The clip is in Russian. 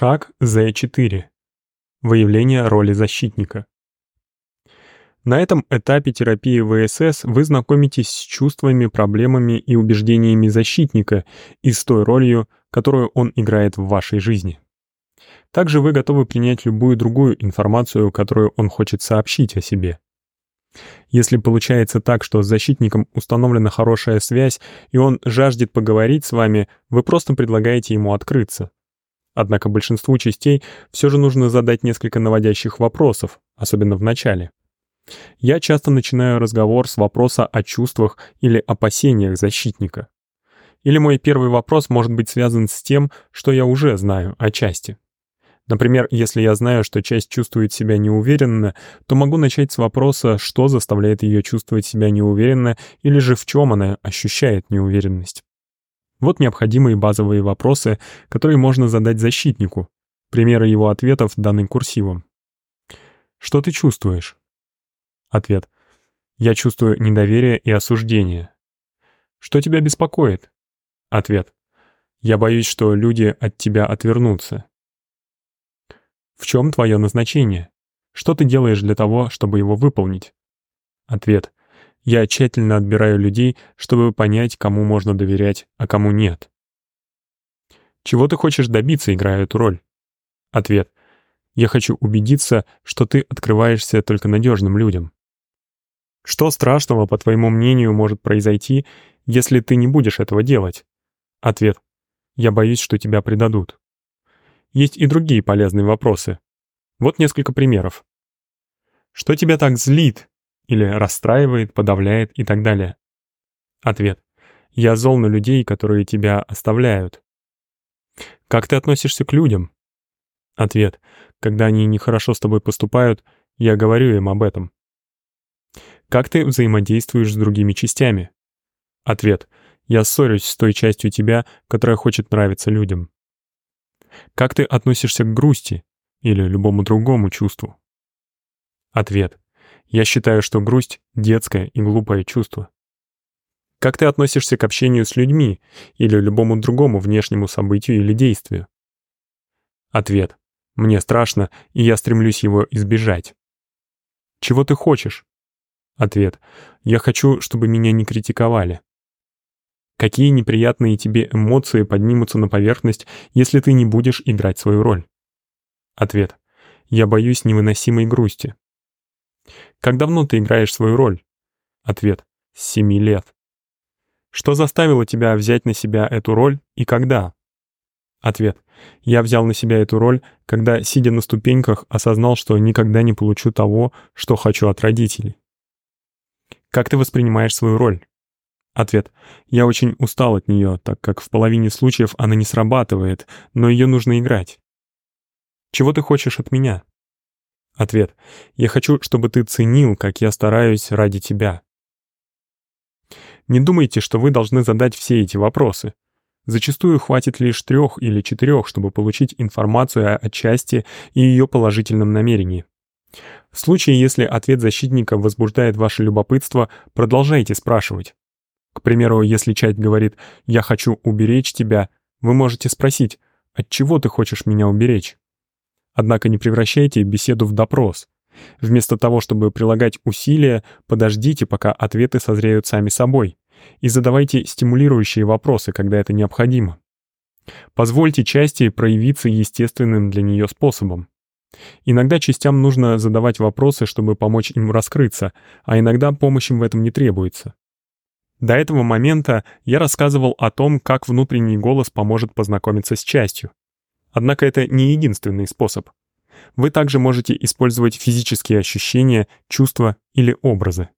Шаг Z4. Выявление роли защитника. На этом этапе терапии ВСС вы знакомитесь с чувствами, проблемами и убеждениями защитника и с той ролью, которую он играет в вашей жизни. Также вы готовы принять любую другую информацию, которую он хочет сообщить о себе. Если получается так, что с защитником установлена хорошая связь, и он жаждет поговорить с вами, вы просто предлагаете ему открыться. Однако большинству частей все же нужно задать несколько наводящих вопросов, особенно в начале. Я часто начинаю разговор с вопроса о чувствах или опасениях защитника. Или мой первый вопрос может быть связан с тем, что я уже знаю о части. Например, если я знаю, что часть чувствует себя неуверенно, то могу начать с вопроса, что заставляет ее чувствовать себя неуверенно или же в чем она ощущает неуверенность. Вот необходимые базовые вопросы, которые можно задать защитнику. Примеры его ответов даны курсивом. Что ты чувствуешь? Ответ. Я чувствую недоверие и осуждение. Что тебя беспокоит? Ответ. Я боюсь, что люди от тебя отвернутся. В чем твое назначение? Что ты делаешь для того, чтобы его выполнить? Ответ. Я тщательно отбираю людей, чтобы понять, кому можно доверять, а кому нет. Чего ты хочешь добиться, играя эту роль? Ответ. Я хочу убедиться, что ты открываешься только надежным людям. Что страшного, по твоему мнению, может произойти, если ты не будешь этого делать? Ответ. Я боюсь, что тебя предадут. Есть и другие полезные вопросы. Вот несколько примеров. Что тебя так злит? Или расстраивает, подавляет и так далее? Ответ. Я зол на людей, которые тебя оставляют. Как ты относишься к людям? Ответ. Когда они нехорошо с тобой поступают, я говорю им об этом. Как ты взаимодействуешь с другими частями? Ответ. Я ссорюсь с той частью тебя, которая хочет нравиться людям. Как ты относишься к грусти или любому другому чувству? Ответ. Я считаю, что грусть — детское и глупое чувство. Как ты относишься к общению с людьми или любому другому внешнему событию или действию? Ответ. Мне страшно, и я стремлюсь его избежать. Чего ты хочешь? Ответ. Я хочу, чтобы меня не критиковали. Какие неприятные тебе эмоции поднимутся на поверхность, если ты не будешь играть свою роль? Ответ. Я боюсь невыносимой грусти. Как давно ты играешь свою роль? Ответ. С семи лет. Что заставило тебя взять на себя эту роль и когда? Ответ. Я взял на себя эту роль, когда, сидя на ступеньках, осознал, что никогда не получу того, что хочу от родителей. Как ты воспринимаешь свою роль? Ответ. Я очень устал от нее, так как в половине случаев она не срабатывает, но ее нужно играть. Чего ты хочешь от меня? Ответ. Я хочу, чтобы ты ценил, как я стараюсь ради тебя. Не думайте, что вы должны задать все эти вопросы. Зачастую хватит лишь трех или четырех, чтобы получить информацию о части и ее положительном намерении. В случае, если ответ защитника возбуждает ваше любопытство, продолжайте спрашивать. К примеру, если часть говорит «я хочу уберечь тебя», вы можете спросить «от чего ты хочешь меня уберечь?» Однако не превращайте беседу в допрос. Вместо того, чтобы прилагать усилия, подождите, пока ответы созреют сами собой, и задавайте стимулирующие вопросы, когда это необходимо. Позвольте части проявиться естественным для нее способом. Иногда частям нужно задавать вопросы, чтобы помочь им раскрыться, а иногда помощь им в этом не требуется. До этого момента я рассказывал о том, как внутренний голос поможет познакомиться с частью. Однако это не единственный способ. Вы также можете использовать физические ощущения, чувства или образы.